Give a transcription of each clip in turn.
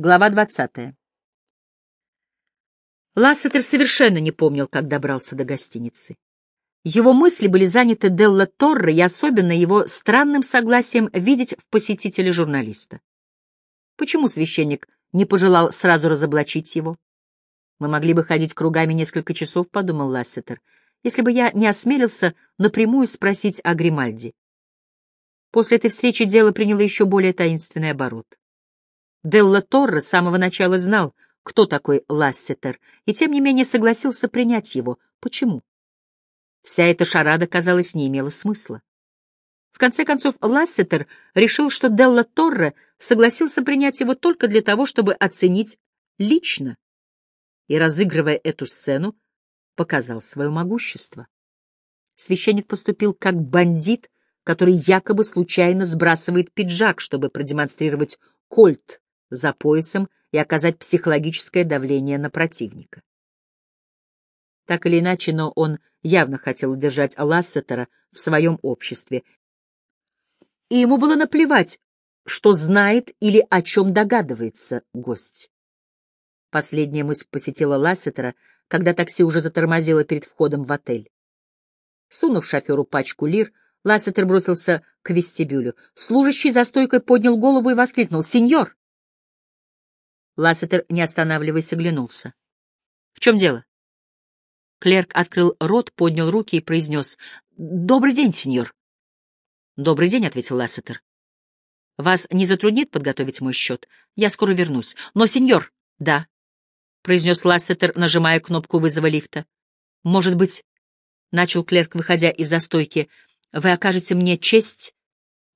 Глава двадцатая. Лассетер совершенно не помнил, как добрался до гостиницы. Его мысли были заняты Делла Торре и особенно его странным согласием видеть в посетителе журналиста. Почему священник не пожелал сразу разоблачить его? «Мы могли бы ходить кругами несколько часов», — подумал Лассетер, «если бы я не осмелился напрямую спросить о Гримальди». После этой встречи дело приняло еще более таинственный оборот. Делла Торре с самого начала знал, кто такой Лассетер, и тем не менее согласился принять его. Почему? Вся эта шарада, казалось, не имела смысла. В конце концов, Лассетер решил, что Делла Торре согласился принять его только для того, чтобы оценить лично, и, разыгрывая эту сцену, показал свое могущество. Священник поступил как бандит, который якобы случайно сбрасывает пиджак, чтобы продемонстрировать кольт за поясом и оказать психологическое давление на противника. Так или иначе, но он явно хотел удержать Лассетера в своем обществе, и ему было наплевать, что знает или о чем догадывается гость. Последняя мысль посетила Лассетера, когда такси уже затормозило перед входом в отель. Сунув шоферу пачку лир, Лассетер бросился к вестибюлю. Служащий за стойкой поднял голову и воскликнул «Сеньор!» Лассетер, не останавливаясь, оглянулся. — В чем дело? Клерк открыл рот, поднял руки и произнес «Добрый день, сеньор». «Добрый день», — ответил Лассетер. «Вас не затруднит подготовить мой счет? Я скоро вернусь. Но, сеньор...» «Да», — произнес Лассетер, нажимая кнопку вызова лифта. «Может быть...» — начал клерк, выходя из застойки. «Вы окажете мне честь...»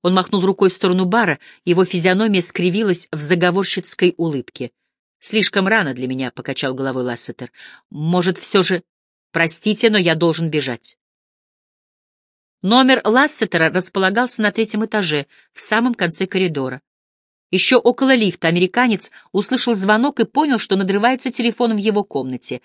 Он махнул рукой в сторону бара, его физиономия скривилась в заговорщицкой улыбке. «Слишком рано для меня», — покачал головой Лассетер. «Может, все же...» «Простите, но я должен бежать». Номер Лассетера располагался на третьем этаже, в самом конце коридора. Еще около лифта американец услышал звонок и понял, что надрывается телефон в его комнате.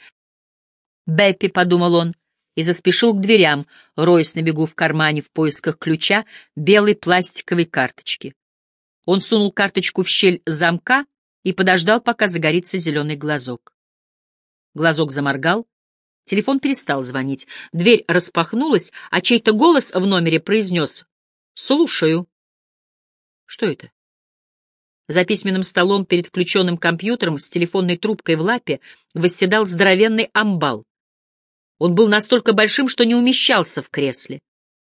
«Беппи», — подумал он, — и заспешил к дверям, роясь на бегу в кармане в поисках ключа белой пластиковой карточки. Он сунул карточку в щель замка и подождал, пока загорится зеленый глазок. Глазок заморгал, телефон перестал звонить, дверь распахнулась, а чей-то голос в номере произнес «Слушаю». Что это? За письменным столом перед включенным компьютером с телефонной трубкой в лапе восседал здоровенный амбал. Он был настолько большим, что не умещался в кресле.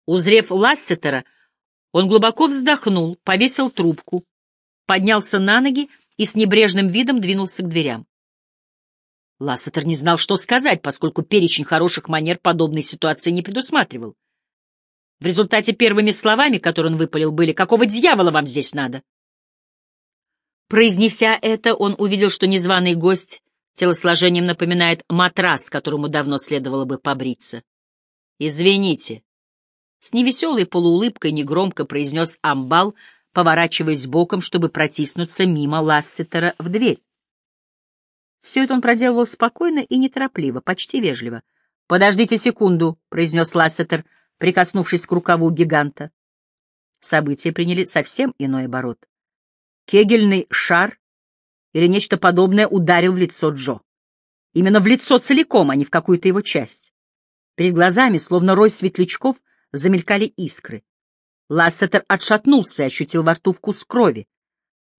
Узрев Лассетера, он глубоко вздохнул, повесил трубку, поднялся на ноги и с небрежным видом двинулся к дверям. Лассетер не знал, что сказать, поскольку перечень хороших манер подобной ситуации не предусматривал. В результате первыми словами, которые он выпалил, были «Какого дьявола вам здесь надо?». Произнеся это, он увидел, что незваный гость Телосложением напоминает матрас, которому давно следовало бы побриться. «Извините». С невеселой полуулыбкой негромко произнес амбал, поворачиваясь боком, чтобы протиснуться мимо Лассетера в дверь. Все это он проделывал спокойно и неторопливо, почти вежливо. «Подождите секунду», — произнес Лассетер, прикоснувшись к рукаву гиганта. События приняли совсем иной оборот. Кегельный шар или нечто подобное ударил в лицо Джо. Именно в лицо целиком, а не в какую-то его часть. Перед глазами, словно рой светлячков, замелькали искры. Лассетер отшатнулся и ощутил во рту вкус крови.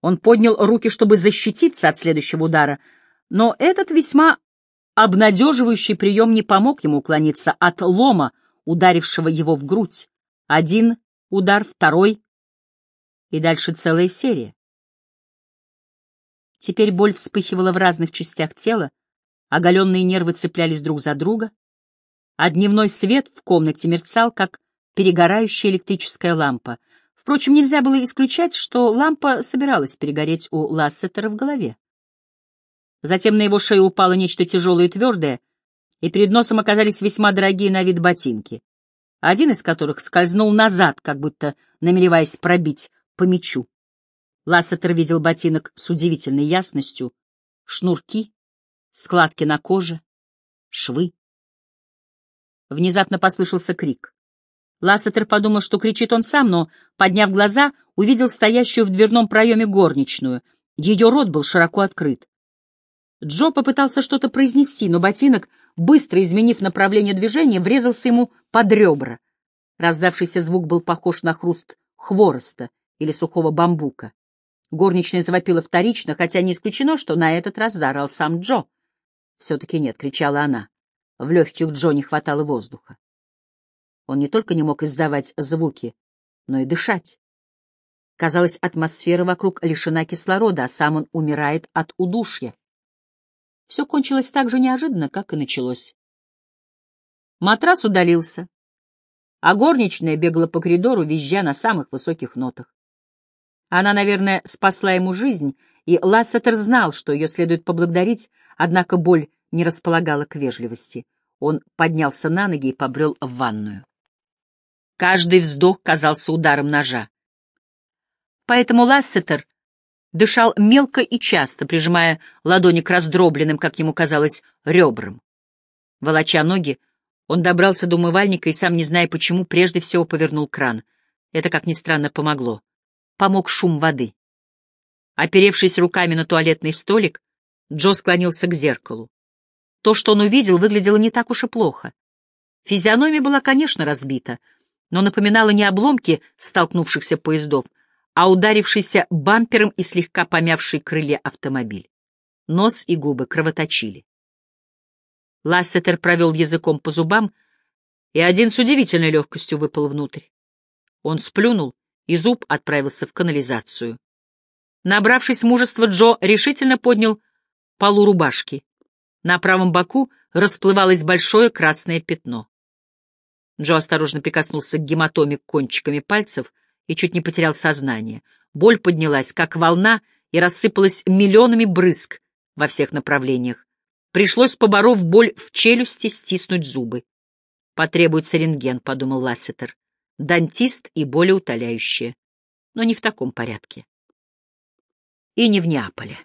Он поднял руки, чтобы защититься от следующего удара, но этот весьма обнадеживающий прием не помог ему уклониться от лома, ударившего его в грудь. Один удар, второй, и дальше целая серия. Теперь боль вспыхивала в разных частях тела, оголенные нервы цеплялись друг за друга, а дневной свет в комнате мерцал, как перегорающая электрическая лампа. Впрочем, нельзя было исключать, что лампа собиралась перегореть у Лассетера в голове. Затем на его шею упало нечто тяжелое и твердое, и перед носом оказались весьма дорогие на вид ботинки, один из которых скользнул назад, как будто намереваясь пробить по мячу. Лассетер видел ботинок с удивительной ясностью, шнурки, складки на коже, швы. Внезапно послышался крик. Лассетер подумал, что кричит он сам, но, подняв глаза, увидел стоящую в дверном проеме горничную. Ее рот был широко открыт. Джо попытался что-то произнести, но ботинок, быстро изменив направление движения, врезался ему под ребра. Раздавшийся звук был похож на хруст хвороста или сухого бамбука. Горничная завопила вторично, хотя не исключено, что на этот раз заорал сам Джо. «Все-таки нет», — кричала она. В легких Джо не хватало воздуха. Он не только не мог издавать звуки, но и дышать. Казалось, атмосфера вокруг лишена кислорода, а сам он умирает от удушья. Все кончилось так же неожиданно, как и началось. Матрас удалился, а горничная бегала по коридору, визжа на самых высоких нотах. Она, наверное, спасла ему жизнь, и Лассетер знал, что ее следует поблагодарить, однако боль не располагала к вежливости. Он поднялся на ноги и побрел в ванную. Каждый вздох казался ударом ножа. Поэтому Лассетер дышал мелко и часто, прижимая ладони к раздробленным, как ему казалось, ребрам. Волоча ноги, он добрался до умывальника и, сам не зная почему, прежде всего повернул кран. Это, как ни странно, помогло. Помог шум воды. Оперевшись руками на туалетный столик, Джо склонился к зеркалу. То, что он увидел, выглядело не так уж и плохо. Физиономия была, конечно, разбита, но напоминала не обломки столкнувшихся поездов, а ударившийся бампером и слегка помявший крылья автомобиль. Нос и губы кровоточили. Лассетер провел языком по зубам, и один с удивительной легкостью выпал внутрь. Он сплюнул, и зуб отправился в канализацию. Набравшись мужества, Джо решительно поднял полу рубашки. На правом боку расплывалось большое красное пятно. Джо осторожно прикоснулся к гематоме кончиками пальцев и чуть не потерял сознание. Боль поднялась, как волна, и рассыпалась миллионами брызг во всех направлениях. Пришлось, поборов боль в челюсти, стиснуть зубы. «Потребуется рентген», — подумал Лассетер. «Дантист и болеутоляющее. Но не в таком порядке. И не в Неаполе.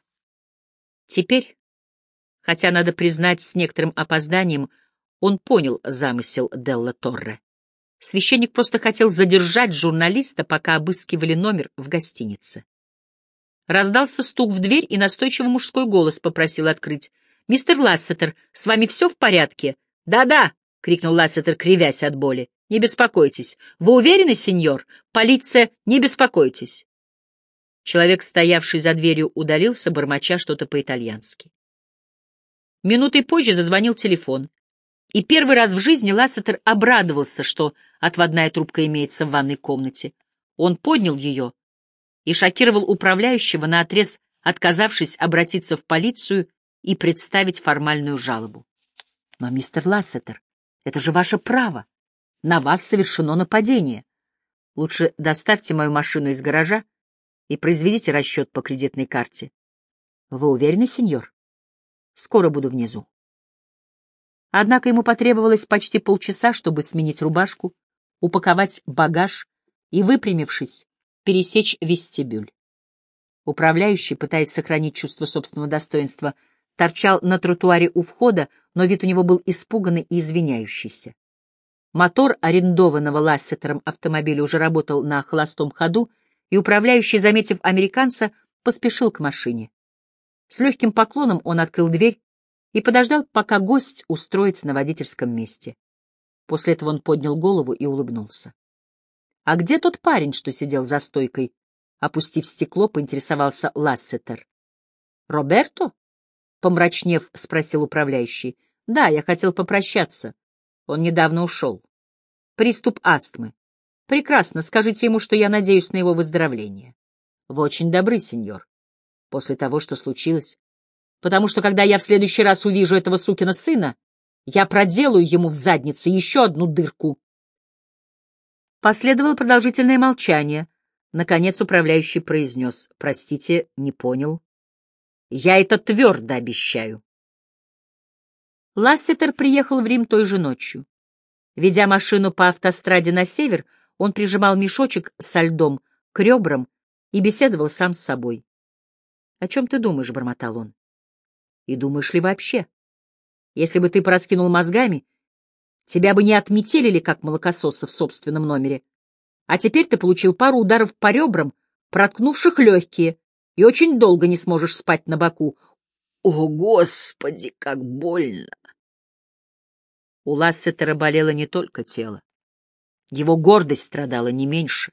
Теперь, хотя, надо признать, с некоторым опозданием, он понял замысел Делла Торре. Священник просто хотел задержать журналиста, пока обыскивали номер в гостинице. Раздался стук в дверь, и настойчивый мужской голос попросил открыть. «Мистер Лассетер, с вами все в порядке?» «Да-да!» — крикнул Лассетер, кривясь от боли. «Не беспокойтесь. Вы уверены, сеньор? Полиция, не беспокойтесь!» Человек, стоявший за дверью, удалился, бормоча что-то по-итальянски. Минутой позже зазвонил телефон. И первый раз в жизни Лассетер обрадовался, что отводная трубка имеется в ванной комнате. Он поднял ее и шокировал управляющего, наотрез отказавшись обратиться в полицию и представить формальную жалобу. «Но, мистер Лассетер, это же ваше право. На вас совершено нападение. Лучше доставьте мою машину из гаража и произведите расчет по кредитной карте. Вы уверены, сеньор? Скоро буду внизу. Однако ему потребовалось почти полчаса, чтобы сменить рубашку, упаковать багаж и, выпрямившись, пересечь вестибюль. Управляющий, пытаясь сохранить чувство собственного достоинства, торчал на тротуаре у входа, но вид у него был испуганный и извиняющийся. Мотор арендованного Лассетером автомобиля уже работал на холостом ходу, и управляющий, заметив американца, поспешил к машине. С легким поклоном он открыл дверь и подождал, пока гость устроится на водительском месте. После этого он поднял голову и улыбнулся. — А где тот парень, что сидел за стойкой? Опустив стекло, поинтересовался Лассетер. — Роберто? — помрачнев, спросил управляющий. — Да, я хотел попрощаться. Он недавно ушел. Приступ астмы. Прекрасно, скажите ему, что я надеюсь на его выздоровление. Вы очень добры, сеньор. После того, что случилось, потому что когда я в следующий раз увижу этого сукина сына, я проделаю ему в заднице еще одну дырку. Последовало продолжительное молчание. Наконец управляющий произнес. Простите, не понял. Я это твердо обещаю. Лассетер приехал в Рим той же ночью. Ведя машину по автостраде на север, он прижимал мешочек со льдом к ребрам и беседовал сам с собой. — О чем ты думаешь? — бормотал он. И думаешь ли вообще? Если бы ты пораскинул мозгами, тебя бы не отметелили, как молокососа в собственном номере. А теперь ты получил пару ударов по ребрам, проткнувших легкие, и очень долго не сможешь спать на боку. О, Господи, как больно! У Лассетера болело не только тело. Его гордость страдала не меньше.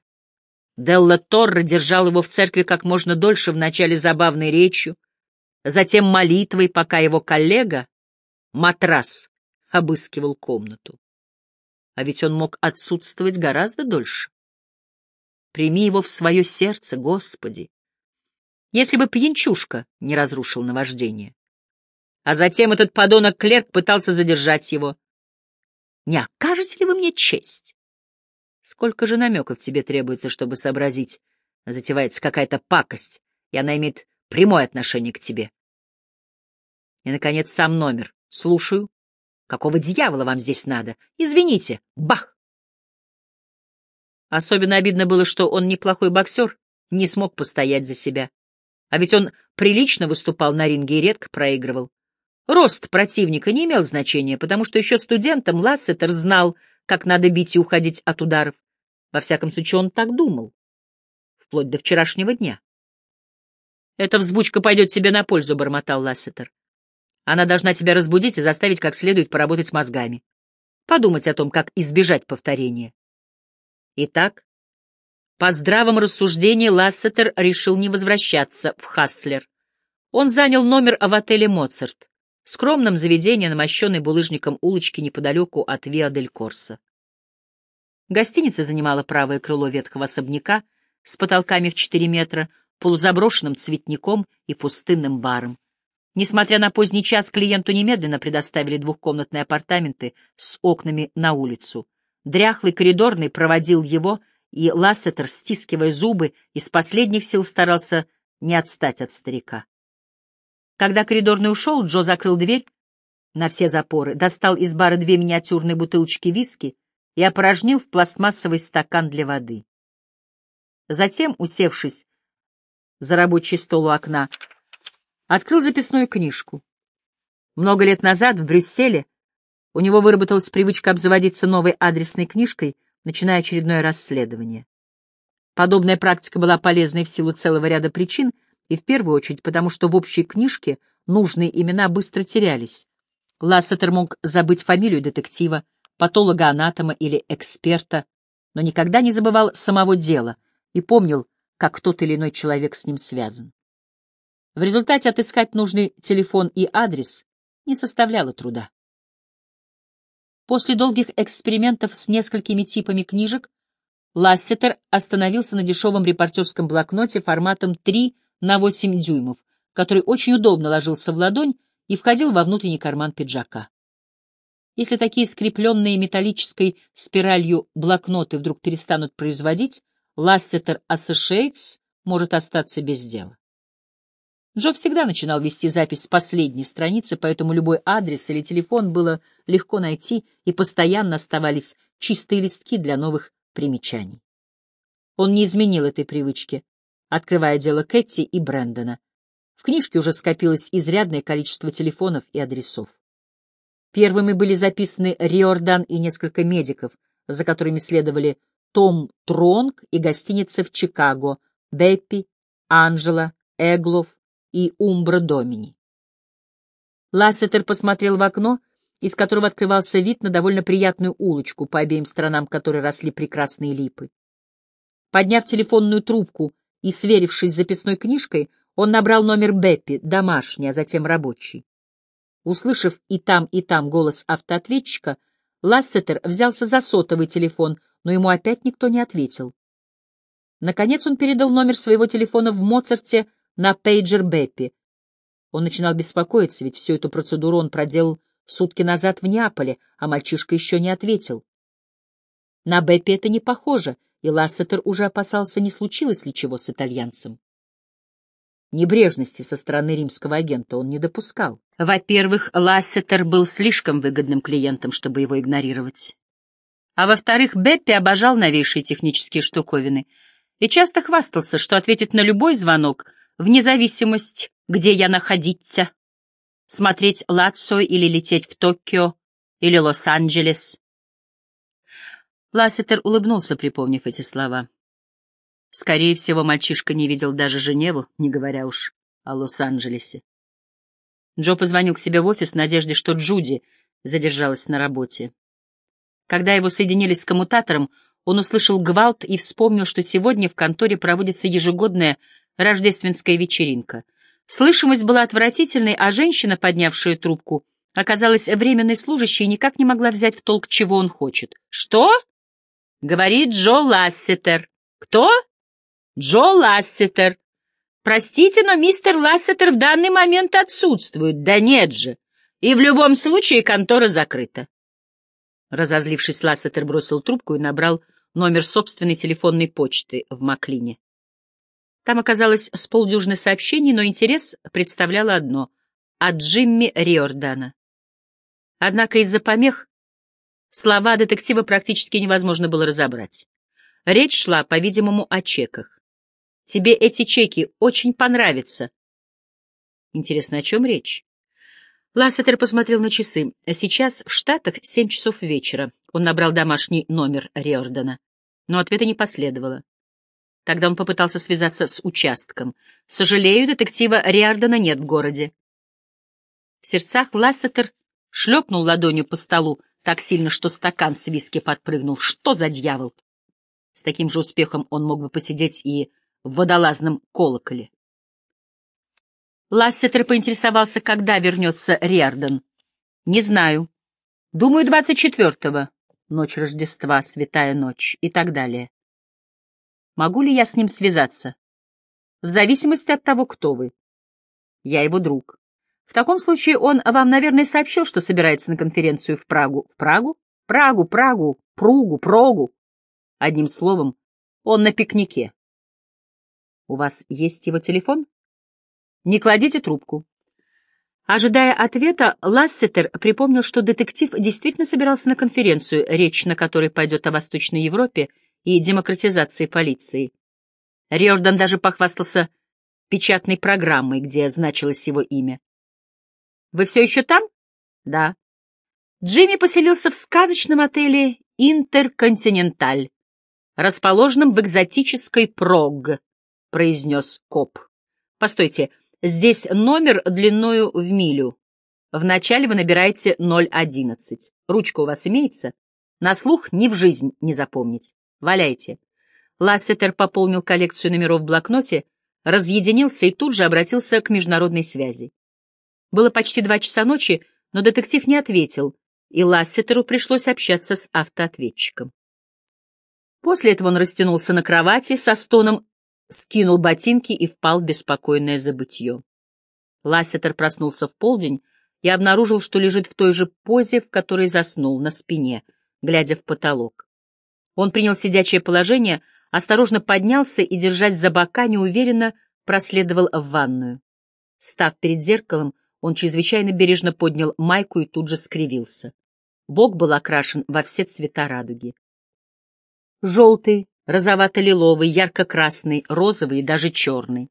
Делла Торра держал его в церкви как можно дольше, вначале забавной речью, затем молитвой, пока его коллега, матрас, обыскивал комнату. А ведь он мог отсутствовать гораздо дольше. Прими его в свое сердце, Господи, если бы пьянчушка не разрушил наваждение. А затем этот подонок-клерк пытался задержать его. Не окажете ли вы мне честь? Сколько же намеков тебе требуется, чтобы сообразить? Затевается какая-то пакость, и она имеет прямое отношение к тебе. И, наконец, сам номер. Слушаю. Какого дьявола вам здесь надо? Извините. Бах! Особенно обидно было, что он неплохой боксер, не смог постоять за себя. А ведь он прилично выступал на ринге и редко проигрывал. Рост противника не имел значения, потому что еще студентом Лассетер знал, как надо бить и уходить от ударов. Во всяком случае, он так думал. Вплоть до вчерашнего дня. «Эта взбучка пойдет тебе на пользу», — бормотал Лассетер. «Она должна тебя разбудить и заставить как следует поработать мозгами. Подумать о том, как избежать повторения». Итак, по здравом рассуждении Лассетер решил не возвращаться в Хаслер. Он занял номер в отеле «Моцарт», скромном заведении на мощенной булыжником улочке неподалеку от Виа-дель-Корса. Гостиница занимала правое крыло ветхого особняка с потолками в 4 метра, полузаброшенным цветником и пустынным баром. Несмотря на поздний час, клиенту немедленно предоставили двухкомнатные апартаменты с окнами на улицу. Дряхлый коридорный проводил его, и Лассетер, стискивая зубы, из последних сил старался не отстать от старика. Когда коридорный ушел, Джо закрыл дверь на все запоры, достал из бара две миниатюрные бутылочки виски и опорожнил в пластмассовый стакан для воды. Затем, усевшись за рабочий стол у окна, открыл записную книжку. Много лет назад в Брюсселе у него выработалась привычка обзаводиться новой адресной книжкой, начиная очередное расследование. Подобная практика была полезной в силу целого ряда причин, и в первую очередь потому, что в общей книжке нужные имена быстро терялись. Лассетер мог забыть фамилию детектива, патолога-анатома или эксперта, но никогда не забывал самого дела и помнил, как тот или иной человек с ним связан. В результате отыскать нужный телефон и адрес не составляло труда. После долгих экспериментов с несколькими типами книжек Лассетер остановился на дешевом репортерском блокноте форматом 3 на 8 дюймов, который очень удобно ложился в ладонь и входил во внутренний карман пиджака. Если такие скрепленные металлической спиралью блокноты вдруг перестанут производить, Лассетер Associates может остаться без дела. Джо всегда начинал вести запись с последней страницы, поэтому любой адрес или телефон было легко найти, и постоянно оставались чистые листки для новых примечаний. Он не изменил этой привычки, открывая дело Кэти и Брэндона. В книжке уже скопилось изрядное количество телефонов и адресов. Первыми были записаны Риордан и несколько медиков, за которыми следовали Том Тронг и гостиница в Чикаго, Беппи, Анжела, Эглов и Умбра Домини. Лассетер посмотрел в окно, из которого открывался вид на довольно приятную улочку, по обеим сторонам которой росли прекрасные липы. Подняв телефонную трубку и сверившись с записной книжкой, он набрал номер Беппи, домашний, а затем рабочий. Услышав и там, и там голос автоответчика, Лассетер взялся за сотовый телефон, но ему опять никто не ответил. Наконец он передал номер своего телефона в Моцарте на пейджер Беппи. Он начинал беспокоиться, ведь всю эту процедуру он проделал сутки назад в Неаполе, а мальчишка еще не ответил. На Беппи это не похоже, и Лассетер уже опасался, не случилось ли чего с итальянцем. Небрежности со стороны римского агента он не допускал. Во-первых, Лассетер был слишком выгодным клиентом, чтобы его игнорировать. А во-вторых, Беппи обожал новейшие технические штуковины и часто хвастался, что ответит на любой звонок, вне зависимости, где я находиться, смотреть Лацио или лететь в Токио или Лос-Анджелес. Лассетер улыбнулся, припомнив эти слова. Скорее всего, мальчишка не видел даже Женеву, не говоря уж о Лос-Анджелесе. Джо позвонил к себе в офис в надежде, что Джуди задержалась на работе. Когда его соединили с коммутатором, он услышал гвалт и вспомнил, что сегодня в конторе проводится ежегодная рождественская вечеринка. Слышимость была отвратительной, а женщина, поднявшая трубку, оказалась временной служащей и никак не могла взять в толк, чего он хочет. «Что?» — говорит Джо Лассетер. «Кто?» «Джо Лассетер. Простите, но мистер Лассетер в данный момент отсутствует. Да нет же. И в любом случае контора закрыта». Разозлившись, Лассетер бросил трубку и набрал номер собственной телефонной почты в Маклине. Там оказалось с полдюжины сообщений, но интерес представляло одно — от Джимми Риордана. Однако из-за помех слова детектива практически невозможно было разобрать. Речь шла, по-видимому, о чеках. «Тебе эти чеки очень понравятся». Интересно, о чем речь? Лассетер посмотрел на часы. Сейчас в Штатах семь часов вечера. Он набрал домашний номер Риордана, но ответа не последовало. Тогда он попытался связаться с участком. «Сожалею, детектива Риордана нет в городе». В сердцах Лассетер шлепнул ладонью по столу так сильно, что стакан с виски подпрыгнул. Что за дьявол? С таким же успехом он мог бы посидеть и в водолазном колоколе. Лассетер поинтересовался, когда вернется Риордан. «Не знаю. Думаю, двадцать четвертого. Ночь Рождества, святая ночь и так далее. Могу ли я с ним связаться? В зависимости от того, кто вы. Я его друг. В таком случае он вам, наверное, сообщил, что собирается на конференцию в Прагу. В Прагу? Прагу, Прагу, Пругу, Прогу. Одним словом, он на пикнике. У вас есть его телефон? Не кладите трубку. Ожидая ответа, Лассетер припомнил, что детектив действительно собирался на конференцию, речь на которой пойдет о Восточной Европе и демократизации полиции. Риордан даже похвастался печатной программой, где значилось его имя. Вы все еще там? Да. Джимми поселился в сказочном отеле «Интерконтиненталь», расположенном в экзотической Прог, произнес коп. Постойте, здесь номер длиною в милю. Вначале вы набираете 011. Ручка у вас имеется? На слух ни в жизнь не запомнить. Валяйте. Лассетер пополнил коллекцию номеров в блокноте, разъединился и тут же обратился к международной связи. Было почти два часа ночи, но детектив не ответил, и Лассетеру пришлось общаться с автоответчиком. После этого он растянулся на кровати со стоном, скинул ботинки и впал в беспокойное забытье. Лассетер проснулся в полдень и обнаружил, что лежит в той же позе, в которой заснул, на спине, глядя в потолок. Он принял сидячее положение, осторожно поднялся и, держась за бока, неуверенно проследовал в ванную. Став перед зеркалом, он чрезвычайно бережно поднял майку и тут же скривился. Бок был окрашен во все цвета радуги. Желтый, розовато-лиловый, ярко-красный, розовый и даже черный.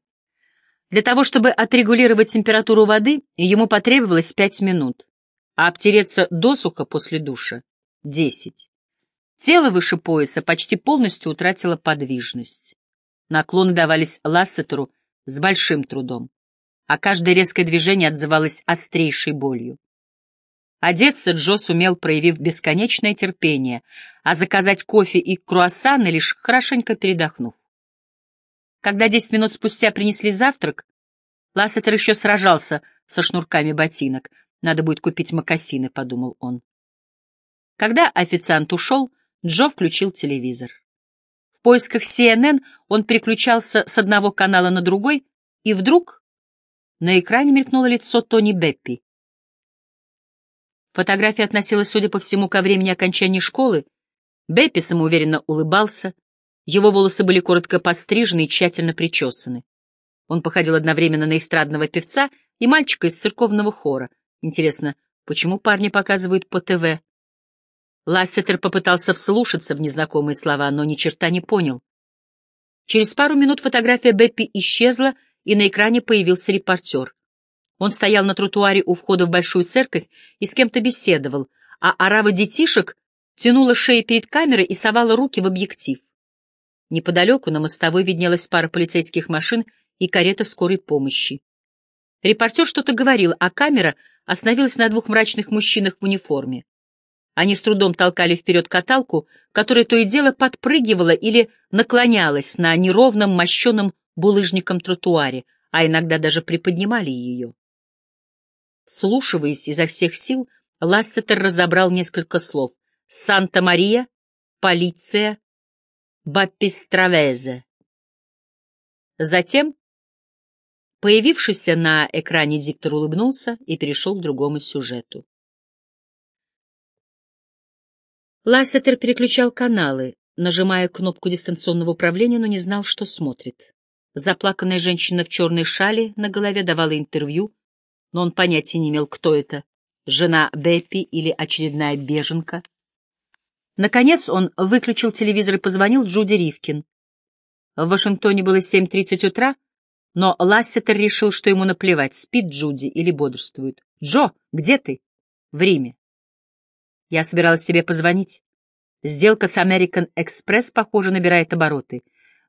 Для того, чтобы отрегулировать температуру воды, ему потребовалось пять минут, а обтереться досуха после душа — десять. Тело выше пояса почти полностью утратило подвижность. Наклоны давались Лассетеру с большим трудом а каждое резкое движение отзывалось острейшей болью. Одеться Джо сумел, проявив бесконечное терпение, а заказать кофе и круассаны, лишь хорошенько передохнув. Когда десять минут спустя принесли завтрак, Лассетер еще сражался со шнурками ботинок. «Надо будет купить мокасины», — подумал он. Когда официант ушел, Джо включил телевизор. В поисках CNN он переключался с одного канала на другой, и вдруг на экране мелькнуло лицо Тони Беппи. Фотография относилась, судя по всему, ко времени окончания школы. Беппи самоуверенно улыбался. Его волосы были коротко пострижены и тщательно причесаны. Он походил одновременно на эстрадного певца и мальчика из церковного хора. Интересно, почему парни показывают по ТВ? Лассетер попытался вслушаться в незнакомые слова, но ни черта не понял. Через пару минут фотография Беппи исчезла, и на экране появился репортер. Он стоял на тротуаре у входа в большую церковь и с кем-то беседовал, а орава детишек тянула шеи перед камерой и совала руки в объектив. Неподалеку на мостовой виднелась пара полицейских машин и карета скорой помощи. Репортер что-то говорил, а камера остановилась на двух мрачных мужчинах в униформе. Они с трудом толкали вперед каталку, которая то и дело подпрыгивала или наклонялась на неровном мощеном булыжником тротуаре, а иногда даже приподнимали ее. Слушиваясь изо всех сил, Лассетер разобрал несколько слов. «Санта-Мария», «Полиция», «Баппистравезе». Затем появившийся на экране диктор улыбнулся и перешел к другому сюжету. Лассетер переключал каналы, нажимая кнопку дистанционного управления, но не знал, что смотрит. Заплаканная женщина в черной шале на голове давала интервью, но он понятия не имел, кто это — жена Беппи или очередная беженка. Наконец он выключил телевизор и позвонил Джуди Ривкин. В Вашингтоне было 7.30 утра, но Лассетер решил, что ему наплевать, спит Джуди или бодрствует. «Джо, где ты?» «В Риме». Я собиралась тебе позвонить. Сделка с American Express, похоже, набирает обороты.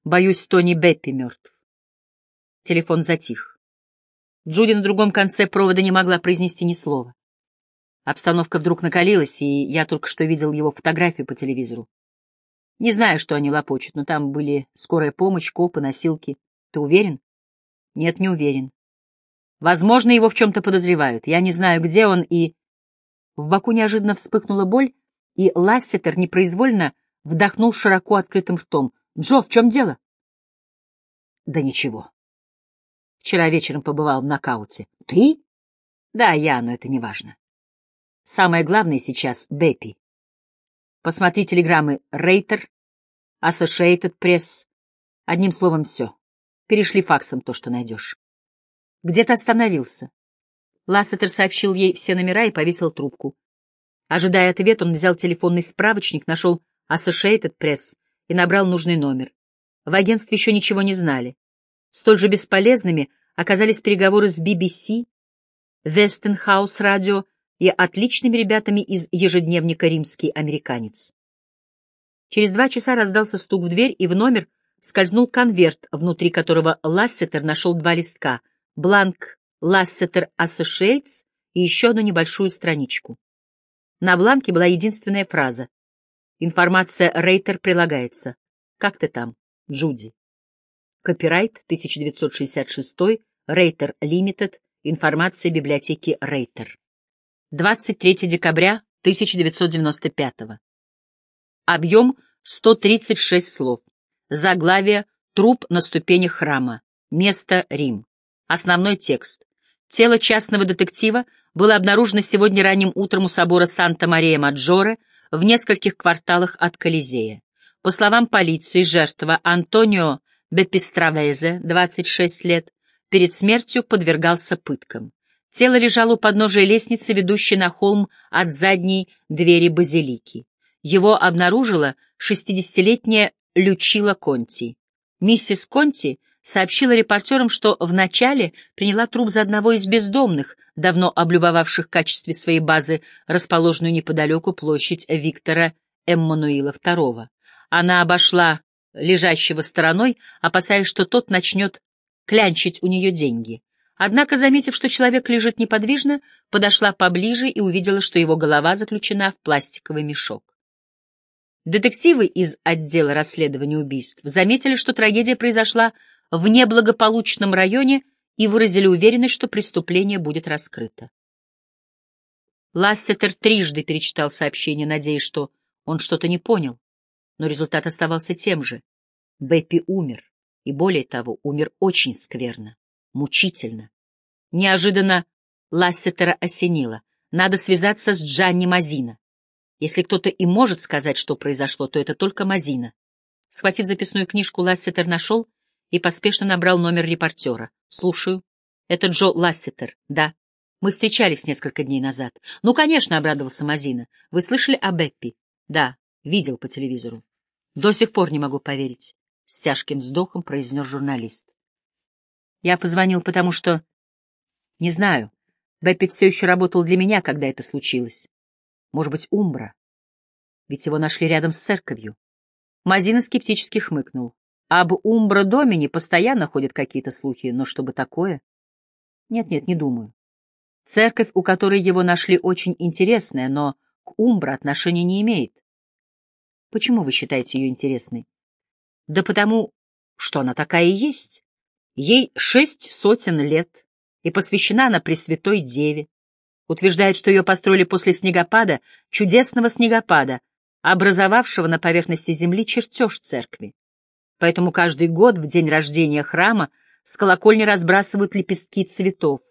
Боюсь, Тони Беппи мертв. Телефон затих. Джуди на другом конце провода не могла произнести ни слова. Обстановка вдруг накалилась, и я только что видел его фотографию по телевизору. Не знаю, что они лопочут, но там были скорая помощь, копы, носилки. Ты уверен? Нет, не уверен. Возможно, его в чем-то подозревают. Я не знаю, где он и... В боку неожиданно вспыхнула боль, и Лассетер непроизвольно вдохнул широко открытым ртом. «Джо, в чем дело?» «Да ничего. Вчера вечером побывал в нокауте. Ты?» «Да, я, но это не важно. Самое главное сейчас — Беппи. Посмотри телеграммы Рейтер, Associated Press. Одним словом, все. Перешли факсом то, что найдешь. Где ты остановился?» Лассетер сообщил ей все номера и повесил трубку. Ожидая ответ, он взял телефонный справочник, нашел Associated Press и набрал нужный номер. В агентстве еще ничего не знали. Столь же бесполезными оказались переговоры с BBC, Westinghouse Radio и отличными ребятами из ежедневника «Римский американец». Через два часа раздался стук в дверь, и в номер скользнул конверт, внутри которого Лассетер нашел два листка — бланк Lasseter Associates и еще одну небольшую страничку. На бланке была единственная фраза. Информация Рейтер прилагается. Как ты там, Джуди? Копирайт 1966, Рейтер Лимитед, информация библиотеки Рейтер. 23 декабря 1995. Объем 136 слов. Заглавие «Труп на ступенях храма». Место Рим. Основной текст. Тело частного детектива было обнаружено сегодня ранним утром у собора Санта-Мария-Маджоре в нескольких кварталах от Колизея. По словам полиции, жертва Антонио Бепистравезе, 26 лет, перед смертью подвергался пыткам. Тело лежало у подножия лестницы, ведущей на холм от задней двери базилики. Его обнаружила 60-летняя Лючила Конти. Миссис Конти — сообщила репортерам, что вначале приняла труп за одного из бездомных, давно облюбовавших в качестве своей базы расположенную неподалеку площадь Виктора Эммануила II. Она обошла лежащего стороной, опасаясь, что тот начнет клянчить у нее деньги. Однако, заметив, что человек лежит неподвижно, подошла поближе и увидела, что его голова заключена в пластиковый мешок. Детективы из отдела расследования убийств заметили, что трагедия произошла в неблагополучном районе и выразили уверенность, что преступление будет раскрыто. Лассетер трижды перечитал сообщение, надеясь, что он что-то не понял, но результат оставался тем же. Беппи умер, и более того, умер очень скверно, мучительно. Неожиданно Лассетера осенило. Надо связаться с Джанни Мазина. Если кто-то и может сказать, что произошло, то это только Мазина. Схватив записную книжку, Лассетер нашел и поспешно набрал номер репортера. «Слушаю. Это Джо Ласситер. Да. Мы встречались несколько дней назад. Ну, конечно, — обрадовался Мазина. Вы слышали о Беппи? Да, видел по телевизору. До сих пор не могу поверить. С тяжким вздохом произнес журналист. Я позвонил, потому что... Не знаю. Беппи все еще работал для меня, когда это случилось. Может быть, Умбра. Ведь его нашли рядом с церковью. Мазина скептически хмыкнул. Об Умбро-Домине постоянно ходят какие-то слухи, но чтобы такое? Нет-нет, не думаю. Церковь, у которой его нашли, очень интересная, но к Умбро отношения не имеет. Почему вы считаете ее интересной? Да потому, что она такая и есть. Ей шесть сотен лет, и посвящена она Пресвятой Деве. Утверждает, что ее построили после снегопада, чудесного снегопада, образовавшего на поверхности земли чертеж церкви. Поэтому каждый год в день рождения храма с колокольни разбрасывают лепестки цветов.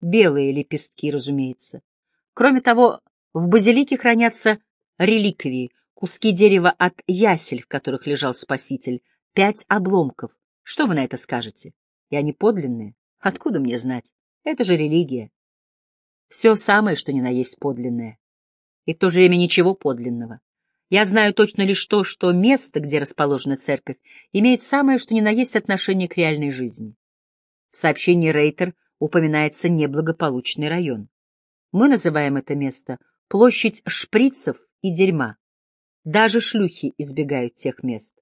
Белые лепестки, разумеется. Кроме того, в базилике хранятся реликвии, куски дерева от ясель, в которых лежал Спаситель, пять обломков. Что вы на это скажете? И они подлинные? Откуда мне знать? Это же религия. Все самое, что ни на есть подлинное. И в то же время ничего подлинного. Я знаю точно лишь то, что место, где расположена церковь, имеет самое, что ни на есть отношение к реальной жизни. В сообщении Рейтер упоминается неблагополучный район. Мы называем это место площадь шприцев и дерьма. Даже шлюхи избегают тех мест.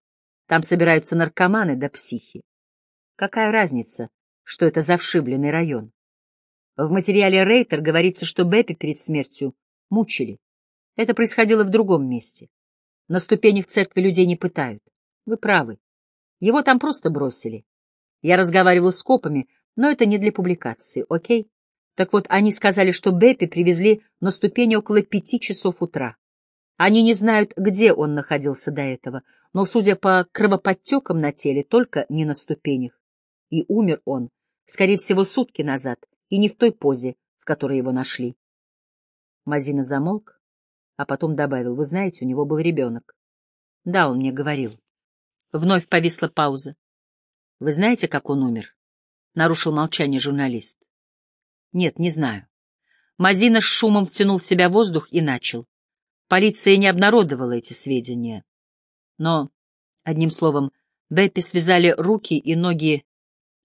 Там собираются наркоманы да психи. Какая разница, что это завшивленный район? В материале Рейтер говорится, что Беппи перед смертью мучили. Это происходило в другом месте. На ступенях церкви людей не пытают. Вы правы. Его там просто бросили. Я разговаривал с копами, но это не для публикации, окей? Так вот, они сказали, что Беппи привезли на ступени около пяти часов утра. Они не знают, где он находился до этого, но, судя по кровоподтекам на теле, только не на ступенях. И умер он, скорее всего, сутки назад, и не в той позе, в которой его нашли. Мазина замолк, а потом добавил, вы знаете, у него был ребенок. Да, он мне говорил. Вновь повисла пауза. Вы знаете, как он умер? Нарушил молчание журналист. Нет, не знаю. Мазина с шумом втянул в себя воздух и начал. Полиция не обнародовала эти сведения. Но, одним словом, Беппи связали руки и ноги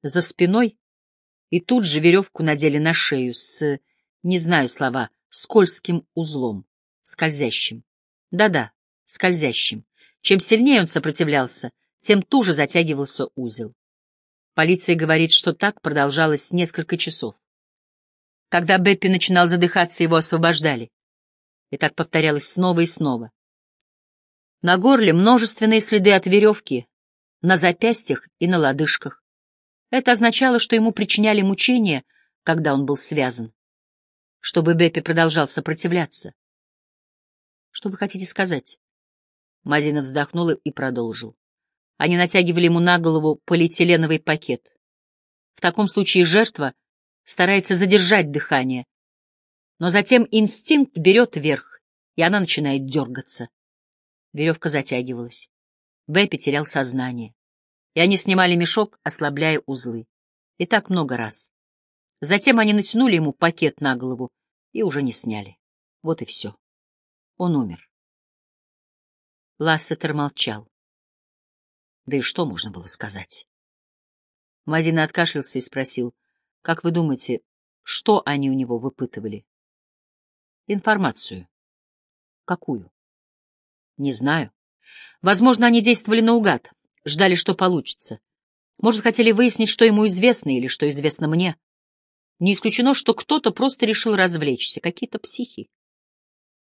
за спиной и тут же веревку надели на шею с, не знаю слова, скользким узлом, скользящим. Да-да, скользящим. Чем сильнее он сопротивлялся, тем туже затягивался узел. Полиция говорит, что так продолжалось несколько часов. Когда Беппи начинал задыхаться, его освобождали. И так повторялось снова и снова. На горле множественные следы от веревки, на запястьях и на лодыжках. Это означало, что ему причиняли мучения, когда он был связан, чтобы Беппи продолжал сопротивляться. Что вы хотите сказать? Мазина вздохнула и продолжил. Они натягивали ему на голову полиэтиленовый пакет. В таком случае жертва старается задержать дыхание, но затем инстинкт берет верх, и она начинает дергаться. Веревка затягивалась. Бэппи терял сознание, и они снимали мешок, ослабляя узлы. И так много раз. Затем они натянули ему пакет на голову и уже не сняли. Вот и все. Он умер. Лассетер молчал. Да и что можно было сказать? Мазина откашлялся и спросил, «Как вы думаете, что они у него выпытывали?» «Информацию». «Какую?» «Не знаю. Возможно, они действовали наугад, ждали, что получится. Может, хотели выяснить, что ему известно или что известно мне. Не исключено, что кто-то просто решил развлечься, какие-то психи».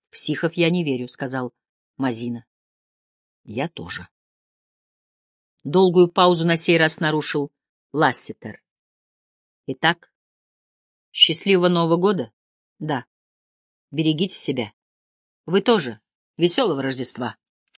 «В психов я не верю», — сказал Мазина. «Я тоже». Долгую паузу на сей раз нарушил Ласситер. Итак, счастливого Нового года? Да. Берегите себя. Вы тоже. Веселого Рождества.